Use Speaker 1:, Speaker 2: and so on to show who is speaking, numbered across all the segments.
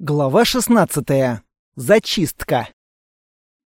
Speaker 1: Глава 16. Зачистка.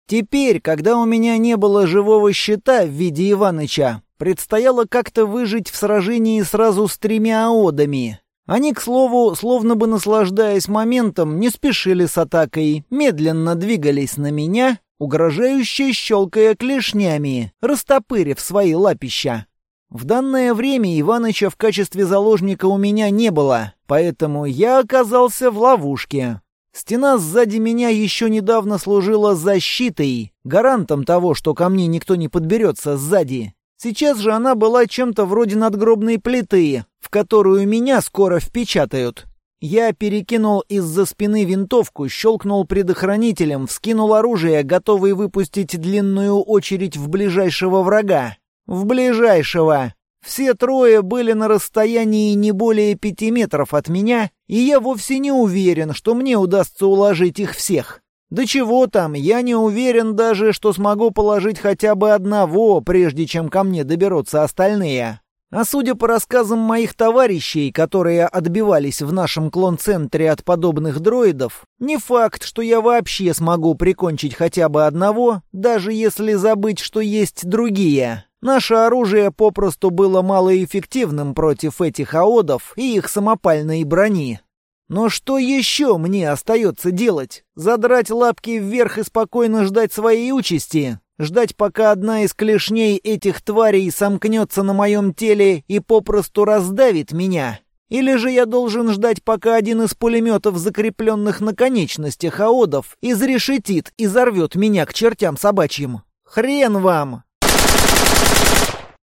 Speaker 1: Теперь, когда у меня не было живого щита в виде Иваныча, предстояло как-то выжить в сражении сразу с тремя аодами. Они, к слову, словно бы наслаждаясь моментом, не спешили с атакой, медленно двигались на меня, угрожающе щелкая клешнями, растопырив свои лапища. В данное время Иваныча в качестве заложника у меня не было, поэтому я оказался в ловушке. Стена сзади меня еще недавно служила защитой, гарантом того, что ко мне никто не подберется сзади. Сейчас же она была чем-то вроде надгробной плиты, в которую меня скоро впечатают. Я перекинул из-за спины винтовку, щелкнул предохранителем, вскинул оружие, готовый выпустить длинную очередь в ближайшего врага. В ближайшего. Все трое были на расстоянии не более пяти метров от меня, и я вовсе не уверен, что мне удастся уложить их всех. Да чего там, я не уверен даже, что смогу положить хотя бы одного, прежде чем ко мне доберутся остальные. А судя по рассказам моих товарищей, которые отбивались в нашем клон-центре от подобных дроидов, не факт, что я вообще смогу прикончить хотя бы одного, даже если забыть, что есть другие. Наше оружие попросту было малоэффективным против этих аодов и их самопальной брони. Но что еще мне остается делать? Задрать лапки вверх и спокойно ждать своей участи? Ждать, пока одна из клешней этих тварей сомкнется на моем теле и попросту раздавит меня? Или же я должен ждать, пока один из пулеметов, закрепленных на конечностях аодов, изрешетит и зарвет меня к чертям собачьим? Хрен вам!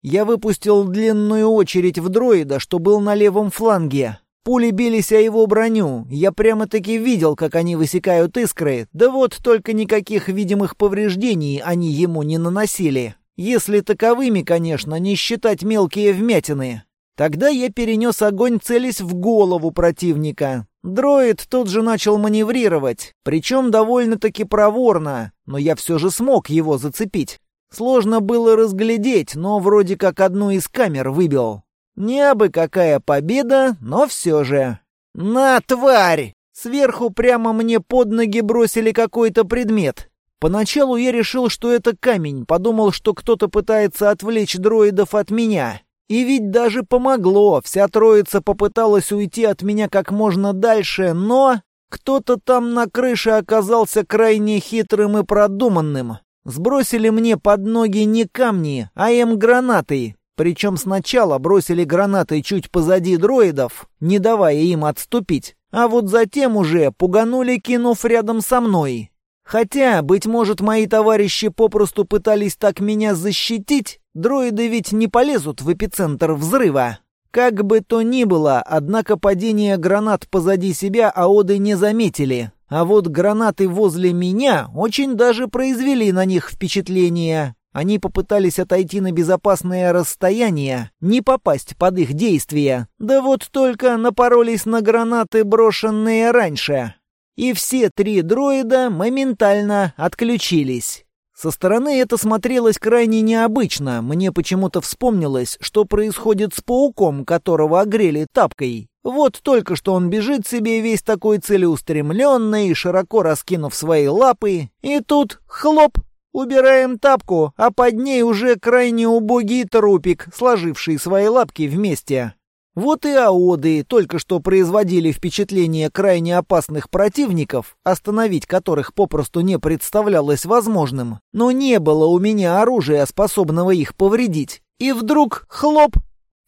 Speaker 1: Я выпустил длинную очередь в дроида, что был на левом фланге. Пули бились о его броню. Я прямо-таки видел, как они высекают искры. Да вот только никаких видимых повреждений они ему не наносили. Если таковыми, конечно, не считать мелкие вмятины. Тогда я перенес огонь, целясь в голову противника. Дроид тут же начал маневрировать, причем довольно-таки проворно, но я все же смог его зацепить. Сложно было разглядеть, но вроде как одну из камер выбил. Не абы какая победа, но все же. «На, тварь!» Сверху прямо мне под ноги бросили какой-то предмет. Поначалу я решил, что это камень, подумал, что кто-то пытается отвлечь дроидов от меня. И ведь даже помогло, вся троица попыталась уйти от меня как можно дальше, но... Кто-то там на крыше оказался крайне хитрым и продуманным. Сбросили мне под ноги не камни, а М-гранаты. Причем сначала бросили гранаты чуть позади дроидов, не давая им отступить, а вот затем уже пуганули, кинув рядом со мной. Хотя, быть может, мои товарищи попросту пытались так меня защитить, дроиды ведь не полезут в эпицентр взрыва. Как бы то ни было, однако падение гранат позади себя аоды не заметили. А вот гранаты возле меня очень даже произвели на них впечатление. Они попытались отойти на безопасное расстояние, не попасть под их действия. Да вот только напоролись на гранаты, брошенные раньше. И все три дроида моментально отключились. Со стороны это смотрелось крайне необычно. Мне почему-то вспомнилось, что происходит с пауком, которого огрели тапкой. Вот только что он бежит себе весь такой целеустремленный, широко раскинув свои лапы, и тут хлоп, убираем тапку, а под ней уже крайне убогий трупик, сложивший свои лапки вместе. Вот и аоды только что производили впечатление крайне опасных противников, остановить которых попросту не представлялось возможным, но не было у меня оружия, способного их повредить. И вдруг хлоп,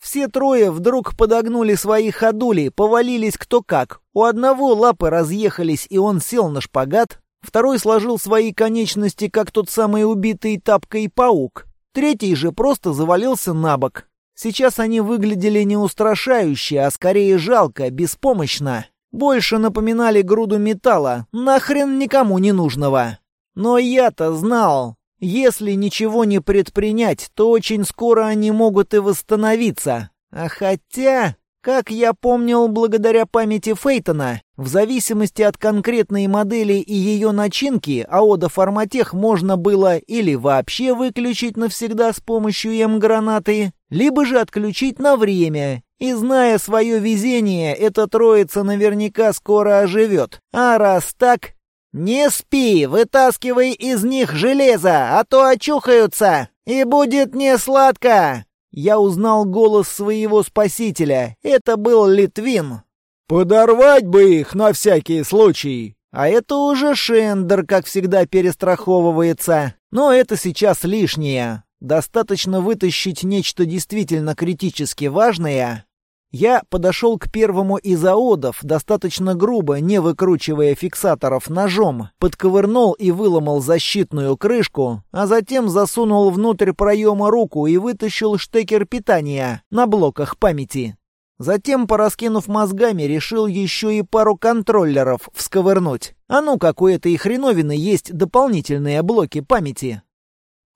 Speaker 1: все трое вдруг подогнули свои ходули, повалились кто как. У одного лапы разъехались, и он сел на шпагат. Второй сложил свои конечности, как тот самый убитый тапкой паук. Третий же просто завалился на бок. Сейчас они выглядели не устрашающе, а скорее жалко, беспомощно. Больше напоминали груду металла, нахрен никому не нужного. Но я-то знал, если ничего не предпринять, то очень скоро они могут и восстановиться. А хотя, как я помнил благодаря памяти Фейтона, в зависимости от конкретной модели и ее начинки, аода Форматех можно было или вообще выключить навсегда с помощью М-гранаты, либо же отключить на время. И зная свое везение, эта троица наверняка скоро оживет. А раз так... «Не спи, вытаскивай из них железо, а то очухаются, и будет не сладко!» Я узнал голос своего спасителя. Это был Литвин.
Speaker 2: «Подорвать бы их на всякий случай!»
Speaker 1: А это уже Шендер, как всегда, перестраховывается. Но это сейчас лишнее. Достаточно вытащить нечто действительно критически важное. Я подошел к первому из аодов, достаточно грубо, не выкручивая фиксаторов ножом, подковырнул и выломал защитную крышку, а затем засунул внутрь проема руку и вытащил штекер питания на блоках памяти. Затем, пораскинув мозгами, решил еще и пару контроллеров всковырнуть. А ну, какой этой хреновины есть дополнительные блоки памяти.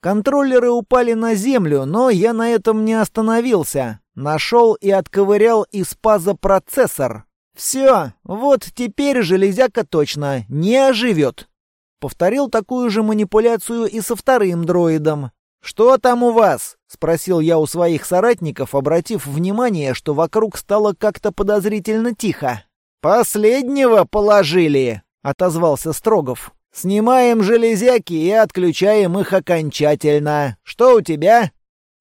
Speaker 1: Контроллеры упали на землю, но я на этом не остановился. Нашел и отковырял из паза процессор. Все, вот теперь железяка точно не оживет. Повторил такую же манипуляцию и со вторым дроидом. «Что там у вас?» — спросил я у своих соратников, обратив внимание, что вокруг стало как-то подозрительно тихо. «Последнего положили!» — отозвался Строгов. Снимаем железяки и отключаем их окончательно. Что у тебя?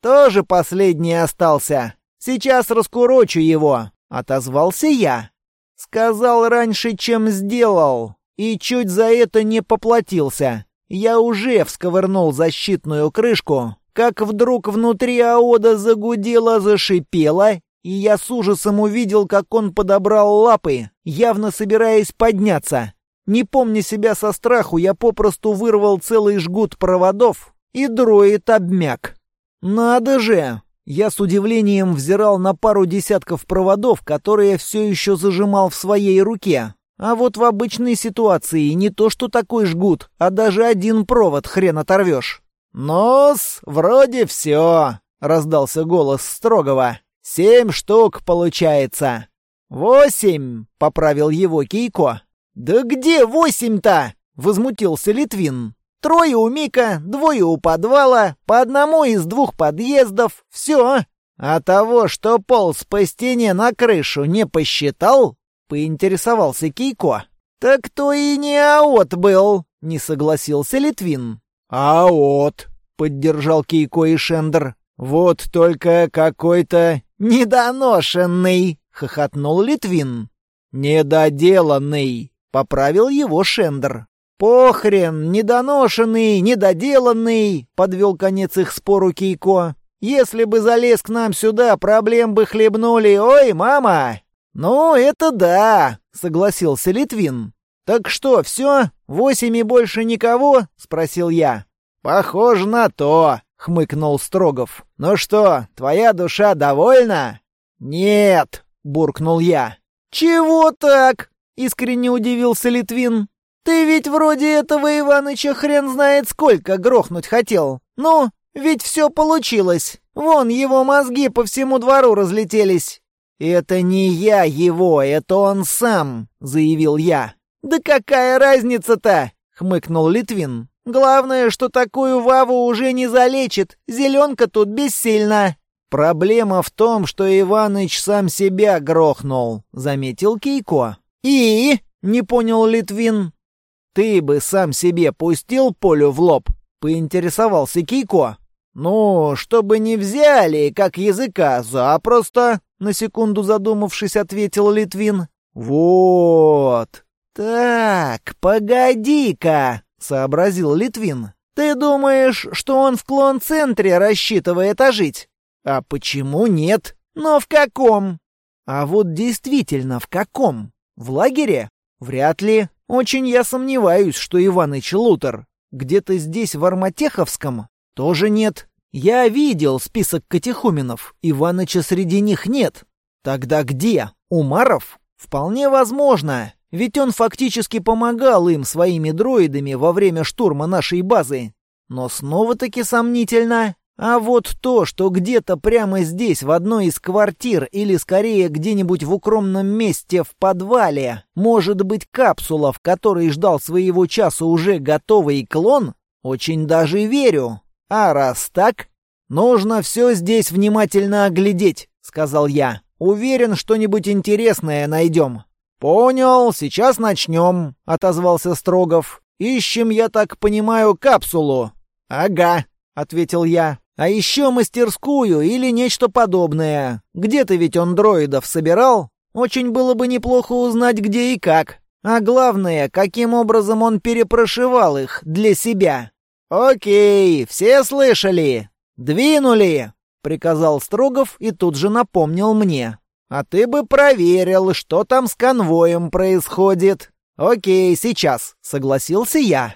Speaker 1: Тоже последний остался. Сейчас раскурочу его, отозвался я. Сказал раньше, чем сделал, и чуть за это не поплатился. Я уже всковырнул защитную крышку, как вдруг внутри аода загудело, зашипело, и я с ужасом увидел, как он подобрал лапы, явно собираясь подняться. Не помня себя со страху, я попросту вырвал целый жгут проводов, и дроид обмяк. «Надо же!» Я с удивлением взирал на пару десятков проводов, которые все еще зажимал в своей руке. А вот в обычной ситуации не то что такой жгут, а даже один провод хрен оторвешь. «Нос, вроде все», — раздался голос строгого. «Семь штук получается». «Восемь», — поправил его Кейко. «Да где восемь-то?» — возмутился Литвин. «Трое у Мика, двое у подвала, по одному из двух подъездов. Все. А того, что полз по стене на крышу, не посчитал?» — поинтересовался Кейко. «Так то и не АОТ был», — не согласился Литвин.
Speaker 2: «АОТ», — поддержал Кейко и Шендер. «Вот только какой-то
Speaker 1: недоношенный», — хохотнул Литвин.
Speaker 2: «Недоделанный», — поправил его Шендер.
Speaker 1: «Похрен, недоношенный, недоделанный», — подвел конец их спору Кейко. «Если бы залез к нам сюда, проблем бы хлебнули. Ой, мама!» «Ну, это да», — согласился Литвин. «Так что, все? Восемь и больше никого?» — спросил я.
Speaker 2: «Похоже на то», — хмыкнул Строгов. «Ну что, твоя душа довольна?»
Speaker 1: «Нет», — буркнул я. «Чего так?» Искренне удивился Литвин. «Ты ведь вроде этого Иваныча хрен знает сколько грохнуть хотел. Ну, ведь все получилось. Вон его мозги по всему двору разлетелись». «Это не я его, это он сам», — заявил я. «Да какая разница-то?» — хмыкнул Литвин. «Главное, что такую Ваву уже не залечит. Зеленка тут бессильна».
Speaker 2: «Проблема в том, что Иваныч сам себя грохнул», — заметил Кейко.
Speaker 1: «И?» — не понял Литвин.
Speaker 2: «Ты бы сам себе пустил полю в лоб?» — поинтересовался Кейко.
Speaker 1: «Ну, чтобы не взяли, как языка, запросто», — на секунду задумавшись, ответил Литвин.
Speaker 2: «Вот».
Speaker 1: «Так, погоди-ка», — сообразил Литвин. «Ты думаешь, что он в клон-центре рассчитывает ожить?» «А почему нет?» «Но в каком?» «А вот действительно, в каком?» В лагере? Вряд ли. Очень я сомневаюсь, что Иваныч Лутер. Где-то здесь, в Арматеховском? Тоже нет. Я видел список катехуменов. Иваныча среди них нет. Тогда где? Умаров? Вполне возможно. Ведь он фактически помогал им своими дроидами во время штурма нашей базы. Но снова-таки сомнительно. А вот то, что где-то прямо здесь, в одной из квартир, или скорее где-нибудь в укромном месте в подвале, может быть капсула, в которой ждал своего часа уже готовый клон, очень даже верю. А раз так, «Нужно все здесь внимательно оглядеть», — сказал я. «Уверен, что-нибудь интересное найдем». «Понял, сейчас начнем», — отозвался Строгов. «Ищем, я так понимаю, капсулу». «Ага», — ответил я. «А еще мастерскую или нечто подобное. Где-то ведь он дроидов собирал? Очень было бы неплохо узнать, где и как. А главное, каким образом он перепрошивал их для себя». «Окей, все слышали? Двинули!» — приказал Строгов и тут же напомнил мне. «А ты бы проверил, что там с конвоем происходит». «Окей, сейчас», — согласился я.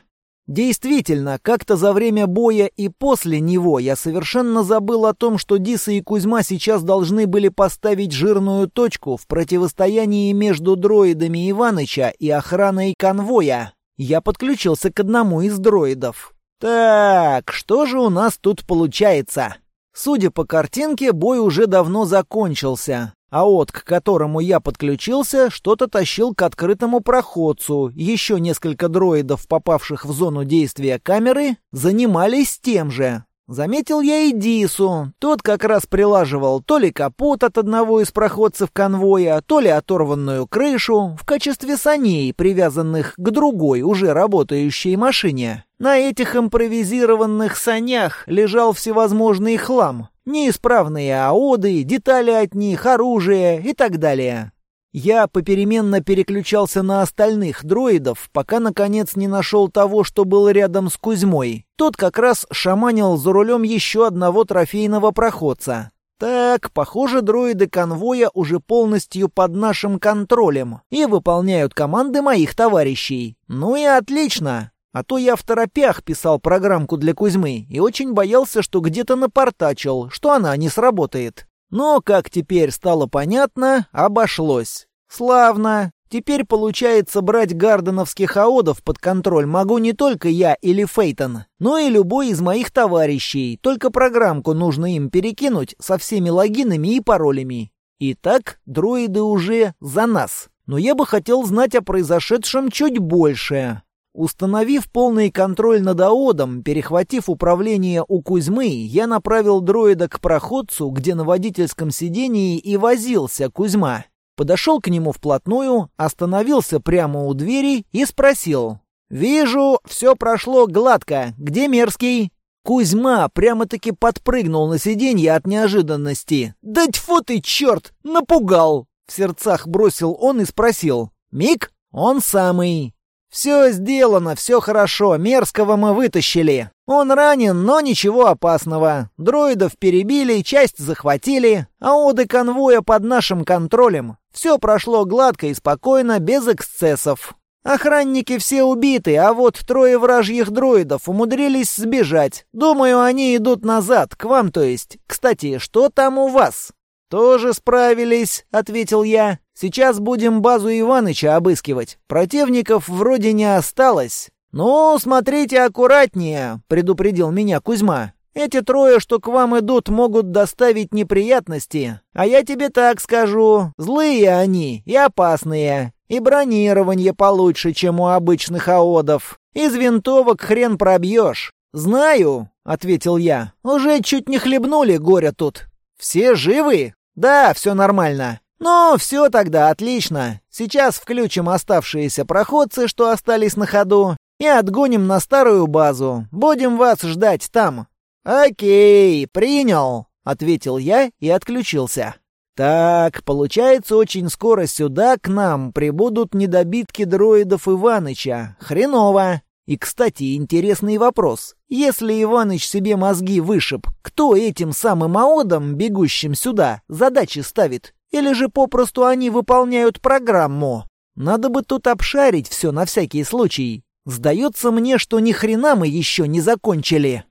Speaker 1: Действительно, как-то за время боя и после него я совершенно забыл о том, что Диса и Кузьма сейчас должны были поставить жирную точку в противостоянии между дроидами Иваныча и охраной конвоя. Я подключился к одному из дроидов. Так, что же у нас тут получается? Судя по картинке, бой уже давно закончился а от к которому я подключился, что-то тащил к открытому проходцу. Еще несколько дроидов, попавших в зону действия камеры, занимались тем же. Заметил я и Дису. Тот как раз прилаживал то ли капот от одного из проходцев конвоя, то ли оторванную крышу в качестве саней, привязанных к другой, уже работающей машине. На этих импровизированных санях лежал всевозможный хлам. Неисправные аоды, детали от них, оружие и так далее. Я попеременно переключался на остальных дроидов, пока наконец не нашел того, что был рядом с Кузьмой. Тот как раз шаманил за рулем еще одного трофейного проходца. Так, похоже, дроиды конвоя уже полностью под нашим контролем и выполняют команды моих товарищей. Ну и отлично. А то я в торопях писал программку для Кузьмы и очень боялся, что где-то напортачил, что она не сработает. Но, как теперь стало понятно, обошлось. Славно. Теперь получается брать гарденовских аодов под контроль могу не только я или Фейтон, но и любой из моих товарищей. Только программку нужно им перекинуть со всеми логинами и паролями. Итак, дроиды уже за нас. Но я бы хотел знать о произошедшем чуть больше. Установив полный контроль над аодом, перехватив управление у Кузьмы, я направил дроида к проходцу, где на водительском сидении и возился Кузьма. Подошел к нему вплотную, остановился прямо у двери и спросил. «Вижу, все прошло гладко. Где Мерзкий?» Кузьма прямо-таки подпрыгнул на сиденье от неожиданности. «Да тьфу ты, черт! Напугал!» В сердцах бросил он и спросил. «Мик? Он самый. «Все сделано, все хорошо, Мерзкого мы вытащили. Он ранен, но ничего опасного. Дроидов перебили, часть захватили, а оды конвоя под нашим контролем. Все прошло гладко и спокойно, без эксцессов. Охранники все убиты, а вот трое вражьих дроидов умудрились сбежать. Думаю, они идут назад, к вам то есть. Кстати, что там у вас?» «Тоже справились», — ответил я. Сейчас будем базу Иваныча обыскивать. Противников вроде не осталось. Ну, смотрите аккуратнее, предупредил меня Кузьма. Эти трое, что к вам идут, могут доставить неприятности. А я тебе так скажу, злые они и опасные. И бронирование получше, чем у обычных аодов. Из винтовок хрен пробьешь. «Знаю», — ответил я. «Уже чуть не хлебнули горя тут». «Все живы?» «Да, все нормально. «Ну, все тогда, отлично. Сейчас включим оставшиеся проходцы, что остались на ходу, и отгоним на старую базу. Будем вас ждать там». «Окей, принял», — ответил я и отключился. «Так, получается, очень скоро сюда к нам прибудут недобитки дроидов Иваныча. Хреново. И, кстати, интересный вопрос. Если Иваныч себе мозги вышиб, кто этим самым аодам, бегущим сюда, задачи ставит? Или же попросту они выполняют программу? Надо бы тут обшарить все на всякий случай. Сдается мне, что ни хрена мы еще не закончили.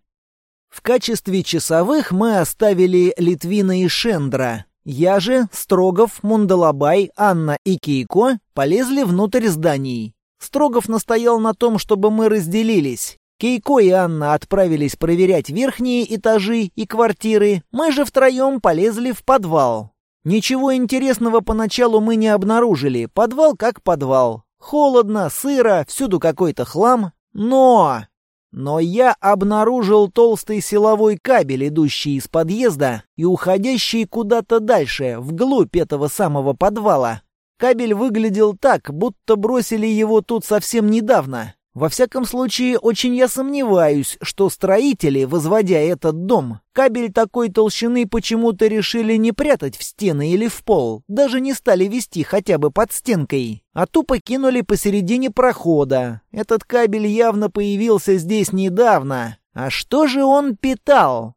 Speaker 1: В качестве часовых мы оставили Литвина и Шендра. Я же, Строгов, Мундалабай, Анна и Кейко полезли внутрь зданий. Строгов настоял на том, чтобы мы разделились. Кейко и Анна отправились проверять верхние этажи и квартиры, мы же втроем полезли в подвал. Ничего интересного поначалу мы не обнаружили. Подвал как подвал. Холодно, сыро, всюду какой-то хлам. Но... Но я обнаружил толстый силовой кабель, идущий из подъезда и уходящий куда-то дальше, вглубь этого самого подвала. Кабель выглядел так, будто бросили его тут совсем недавно. Во всяком случае, очень я сомневаюсь, что строители, возводя этот дом, кабель такой толщины почему-то решили не прятать в стены или в пол, даже не стали вести хотя бы под стенкой, а тупо кинули посередине прохода. Этот кабель явно появился здесь недавно. А что же он питал?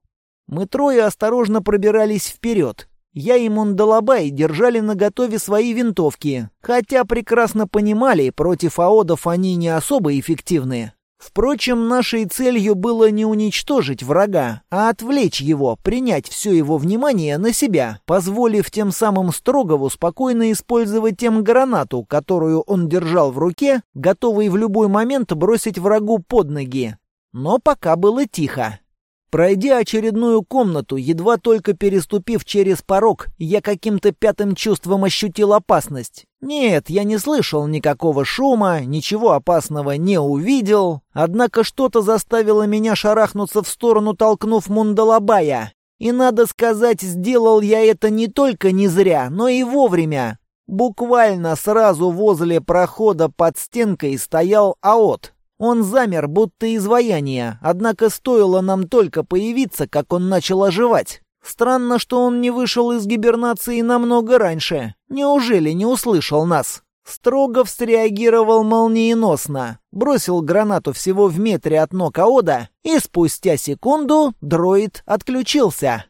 Speaker 1: Мы трое осторожно пробирались вперед. Я и Мундалабай держали наготове свои винтовки, хотя прекрасно понимали, против аодов они не особо эффективны. Впрочем, нашей целью было не уничтожить врага, а отвлечь его, принять все его внимание на себя, позволив тем самым Строгову спокойно использовать тем гранату, которую он держал в руке, готовый в любой момент бросить врагу под ноги. Но пока было тихо. Пройдя очередную комнату, едва только переступив через порог, я каким-то пятым чувством ощутил опасность. Нет, я не слышал никакого шума, ничего опасного не увидел, однако что-то заставило меня шарахнуться в сторону, толкнув Мундалабая. И, надо сказать, сделал я это не только не зря, но и вовремя. Буквально сразу возле прохода под стенкой стоял АОТ. Он замер, будто изваяние, однако стоило нам только появиться, как он начал оживать. Странно, что он не вышел из гибернации намного раньше. Неужели не услышал нас? Строгов среагировал молниеносно, бросил гранату всего в метре от ног Аода, и спустя секунду дроид отключился.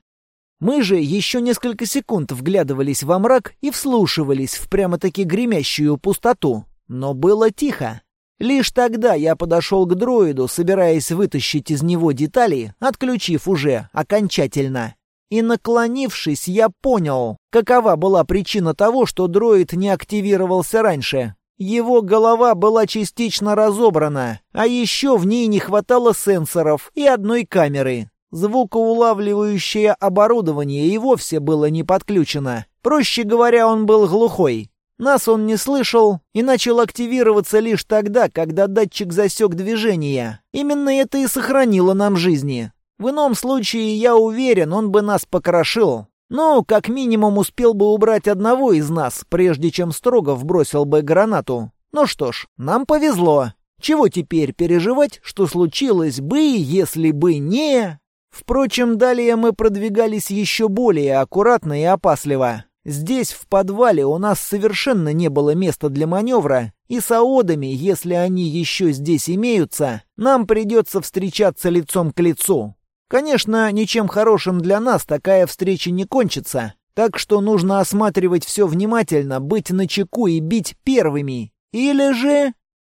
Speaker 1: Мы же еще несколько секунд вглядывались во мрак и вслушивались в прямо-таки гремящую пустоту. Но было тихо. Лишь тогда я подошел к дроиду, собираясь вытащить из него детали, отключив уже окончательно. И наклонившись, я понял, какова была причина того, что дроид не активировался раньше. Его голова была частично разобрана, а еще в ней не хватало сенсоров и одной камеры. Звукоулавливающее оборудование и вовсе было не подключено. Проще говоря, он был глухой. Нас он не слышал и начал активироваться лишь тогда, когда датчик засек движение. Именно это и сохранило нам жизни. В ином случае, я уверен, он бы нас покрошил. Ну, как минимум, успел бы убрать одного из нас, прежде чем Строгов бросил бы гранату. Ну что ж, нам повезло. Чего теперь переживать, что случилось бы, если бы не... Впрочем, далее мы продвигались еще более аккуратно и опасливо. Здесь, в подвале, у нас совершенно не было места для маневра, и с аодами, если они еще здесь имеются, нам придется встречаться лицом к лицу. Конечно, ничем хорошим для нас такая встреча не кончится, так что нужно осматривать все внимательно, быть начеку и бить первыми. Или же...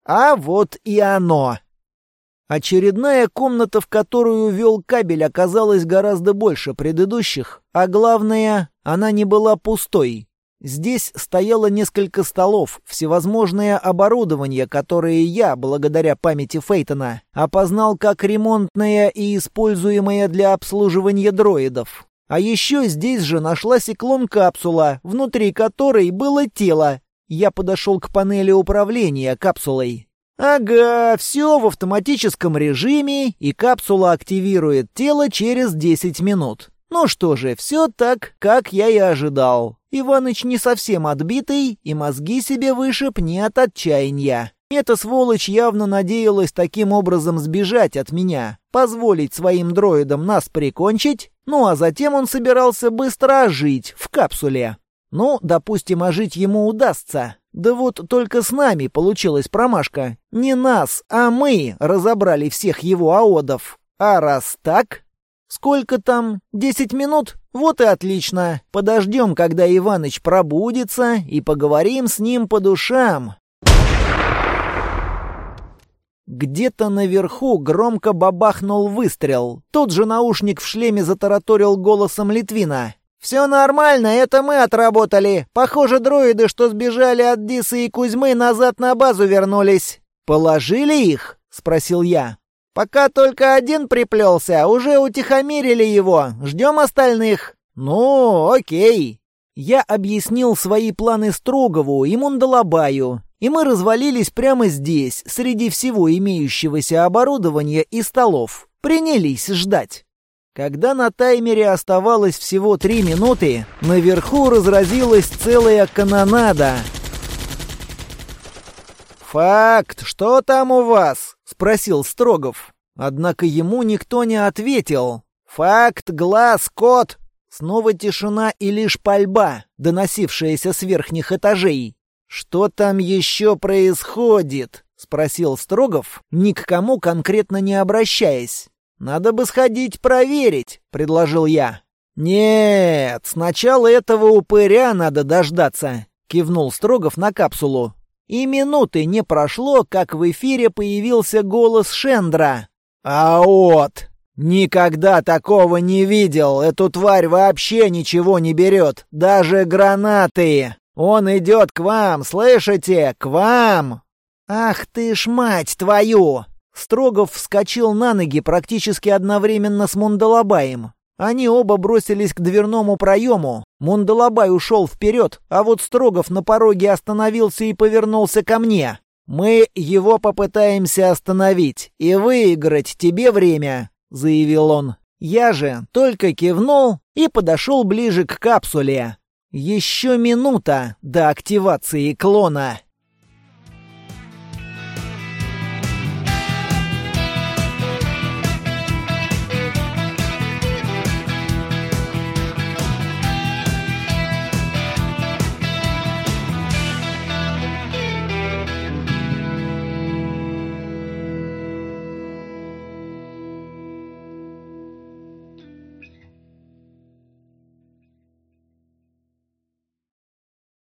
Speaker 1: А вот и оно. Очередная комната, в которую вел кабель, оказалась гораздо больше предыдущих, а главное, она не была пустой. Здесь стояло несколько столов, всевозможное оборудование, которое я, благодаря памяти Фейтона, опознал как ремонтное и используемое для обслуживания дроидов. А еще здесь же нашлась и клон-капсула, внутри которой было тело. Я подошел к панели управления капсулой. Ага, все в автоматическом режиме, и капсула активирует тело через 10 минут. Ну что же, все так, как я и ожидал. Иваныч не совсем отбитый, и мозги себе вышиб не от отчаяния. Эта сволочь явно надеялась таким образом сбежать от меня, позволить своим дроидам нас прикончить, ну а затем он собирался быстро ожить в капсуле. Ну, допустим, ожить ему удастся. Да вот только с нами получилась промашка. Не нас, а мы разобрали всех его аодов. А раз так... Сколько там? Десять минут? Вот и отлично. Подождем, когда Иваныч пробудится, и поговорим с ним по душам. Где-то наверху громко бабахнул выстрел. Тот же наушник в шлеме затараторил голосом Литвина. «Все нормально, это мы отработали. Похоже, дроиды, что сбежали от Дисы и Кузьмы, назад на базу вернулись». «Положили их?» — спросил я. «Пока только один приплелся, уже утихомирили его. Ждем остальных». «Ну, окей». Я объяснил свои планы Строгову и Мундалабаю, и мы развалились прямо здесь, среди всего имеющегося оборудования и столов. Принялись ждать. Когда на таймере оставалось всего три минуты, наверху разразилась целая канонада. «Факт, что там у вас?» — спросил Строгов. Однако ему никто не ответил. «Факт, глаз, кот!» Снова тишина и лишь пальба, доносившаяся с верхних этажей. «Что там еще происходит?» — спросил Строгов, ни к кому конкретно не обращаясь. «Надо бы сходить проверить», — предложил я. «Нет, сначала этого упыря надо дождаться», — кивнул Строгов на капсулу. И минуты не прошло, как в эфире появился голос Шендра. «А вот! Никогда такого не видел! Эту тварь вообще ничего не берет! Даже гранаты! Он идет к вам, слышите? К вам!» «Ах ты ж мать твою!» Строгов вскочил на ноги практически одновременно с Мундалабаем. Они оба бросились к дверному проему. Мундалабай ушел вперед, а вот Строгов на пороге остановился и повернулся ко мне. «Мы его попытаемся остановить и выиграть тебе время», — заявил он. Я же только кивнул и подошел ближе к капсуле. Еще минута до активации клона.